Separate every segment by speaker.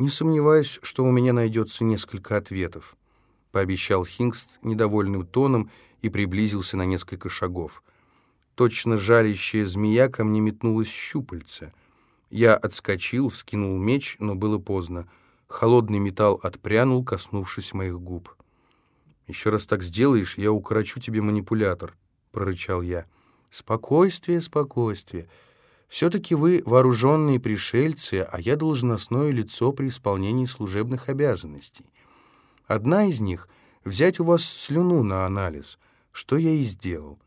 Speaker 1: «Не сомневаюсь, что у меня найдется несколько ответов», — пообещал Хингст недовольным тоном и приблизился на несколько шагов. Точно жалящая змея ко мне метнулась щупальце. Я отскочил, вскинул меч, но было поздно. Холодный металл отпрянул, коснувшись моих губ. «Еще раз так сделаешь, я укорочу тебе манипулятор», — прорычал я. «Спокойствие, спокойствие. Все-таки вы вооруженные пришельцы, а я должностное лицо при исполнении служебных обязанностей. Одна из них — взять у вас слюну на анализ, что я и сделал.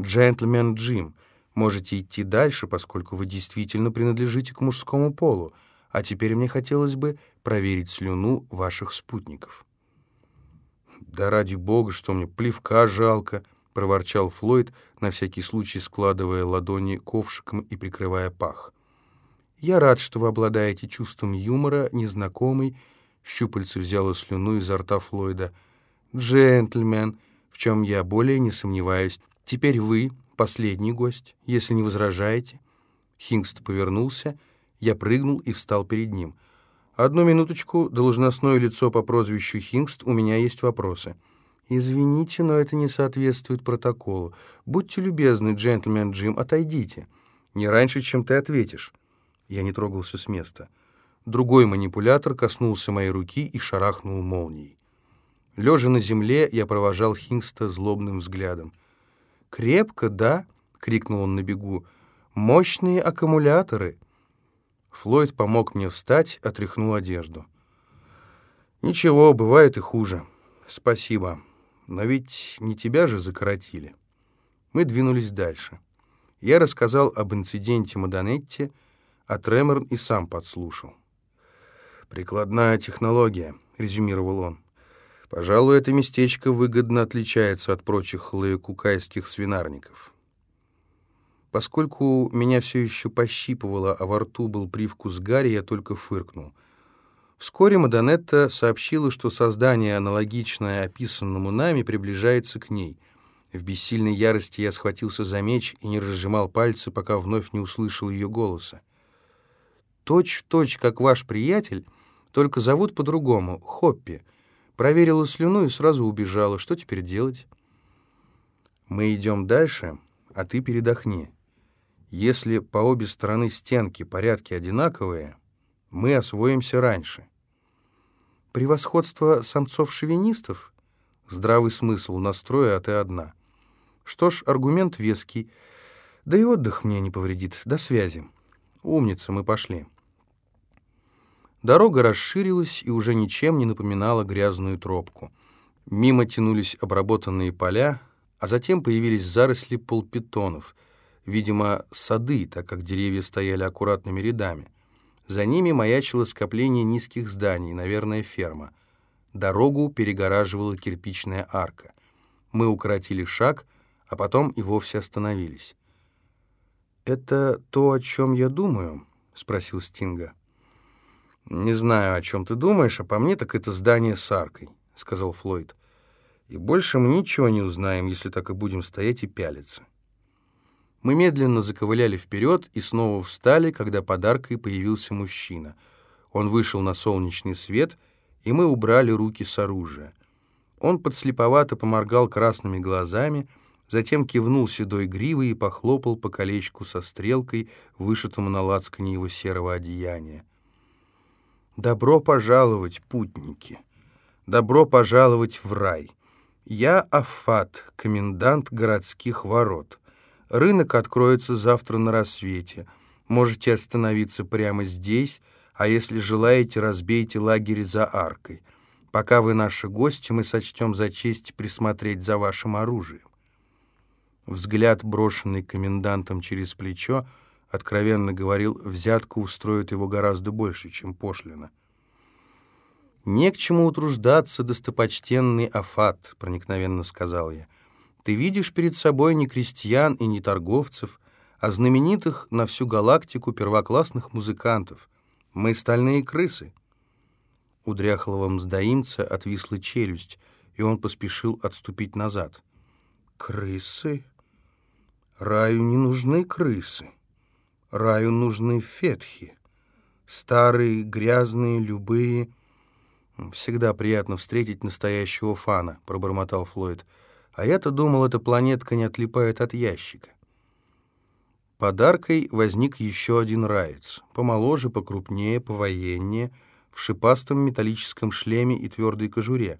Speaker 1: Джентльмен Джим, можете идти дальше, поскольку вы действительно принадлежите к мужскому полу, а теперь мне хотелось бы проверить слюну ваших спутников». «Да ради бога, что мне плевка жалко!» — проворчал Флойд, на всякий случай складывая ладони ковшиком и прикрывая пах. «Я рад, что вы обладаете чувством юмора, незнакомый...» Щупальце взяло слюну изо рта Флойда. «Джентльмен, в чем я более не сомневаюсь. Теперь вы, последний гость, если не возражаете». Хингст повернулся, я прыгнул и встал перед ним. «Одну минуточку, должностное лицо по прозвищу Хингст, у меня есть вопросы». «Извините, но это не соответствует протоколу. Будьте любезны, джентльмен Джим, отойдите. Не раньше, чем ты ответишь». Я не трогался с места. Другой манипулятор коснулся моей руки и шарахнул молнией. Лежа на земле, я провожал Хингста злобным взглядом. «Крепко, да?» — крикнул он на бегу. «Мощные аккумуляторы!» Флойд помог мне встать, отряхнул одежду. «Ничего, бывает и хуже. Спасибо». Но ведь не тебя же закоротили. Мы двинулись дальше. Я рассказал об инциденте Мадонетти, а Тремор и сам подслушал. «Прикладная технология», — резюмировал он. «Пожалуй, это местечко выгодно отличается от прочих лаякукайских свинарников». Поскольку меня все еще пощипывало, а во рту был привкус гари, я только фыркнул — Вскоре Мадонетта сообщила, что создание, аналогичное описанному нами, приближается к ней. В бессильной ярости я схватился за меч и не разжимал пальцы, пока вновь не услышал ее голоса. «Точь в точь, как ваш приятель, только зовут по-другому, Хоппи. Проверила слюну и сразу убежала. Что теперь делать?» «Мы идем дальше, а ты передохни. Если по обе стороны стенки порядки одинаковые, мы освоимся раньше. Превосходство самцов-шовинистов? Здравый смысл, настроя, а ты одна. Что ж, аргумент веский. Да и отдых мне не повредит. До связи. Умница, мы пошли. Дорога расширилась и уже ничем не напоминала грязную тропку. Мимо тянулись обработанные поля, а затем появились заросли полпитонов, видимо, сады, так как деревья стояли аккуратными рядами. За ними маячило скопление низких зданий, наверное, ферма. Дорогу перегораживала кирпичная арка. Мы укоротили шаг, а потом и вовсе остановились. «Это то, о чем я думаю?» — спросил Стинга. «Не знаю, о чем ты думаешь, а по мне так это здание с аркой», — сказал Флойд. «И больше мы ничего не узнаем, если так и будем стоять и пялиться». Мы медленно заковыляли вперед и снова встали, когда подаркой появился мужчина. Он вышел на солнечный свет, и мы убрали руки с оружия. Он подслеповато поморгал красными глазами, затем кивнул седой гривой и похлопал по колечку со стрелкой, вышитому на лацкане его серого одеяния. «Добро пожаловать, путники! Добро пожаловать в рай! Я Афат, комендант городских ворот». Рынок откроется завтра на рассвете. Можете остановиться прямо здесь, а если желаете, разбейте лагерь за аркой. Пока вы наши гости, мы сочтем за честь присмотреть за вашим оружием. Взгляд, брошенный комендантом через плечо, откровенно говорил, взятка устроит его гораздо больше, чем пошлина. «Не к чему утруждаться, достопочтенный Афат», — проникновенно сказал я. Ты видишь перед собой не крестьян и не торговцев, а знаменитых на всю галактику первоклассных музыкантов. Мы стальные крысы». У дряхлого мздоимца отвисла челюсть, и он поспешил отступить назад. «Крысы? Раю не нужны крысы. Раю нужны фетхи. Старые, грязные, любые. Всегда приятно встретить настоящего фана, пробормотал Флойд. А я-то думал, эта планетка не отлипает от ящика. Подаркой возник еще один раец, помоложе, покрупнее, повоеннее, в шипастом металлическом шлеме и твердой кожуре.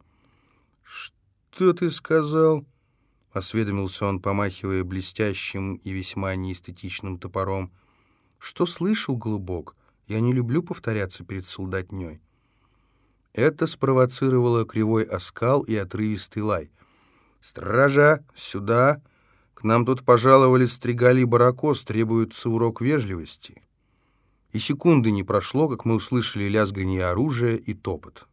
Speaker 1: «Что ты сказал?» — осведомился он, помахивая блестящим и весьма неэстетичным топором. «Что слышал, голубок? Я не люблю повторяться перед солдатней». Это спровоцировало кривой оскал и отрывистый лай. «Стража, сюда! К нам тут пожаловали стригали баракос, требуется урок вежливости». И секунды не прошло, как мы услышали лязганье оружия и топот.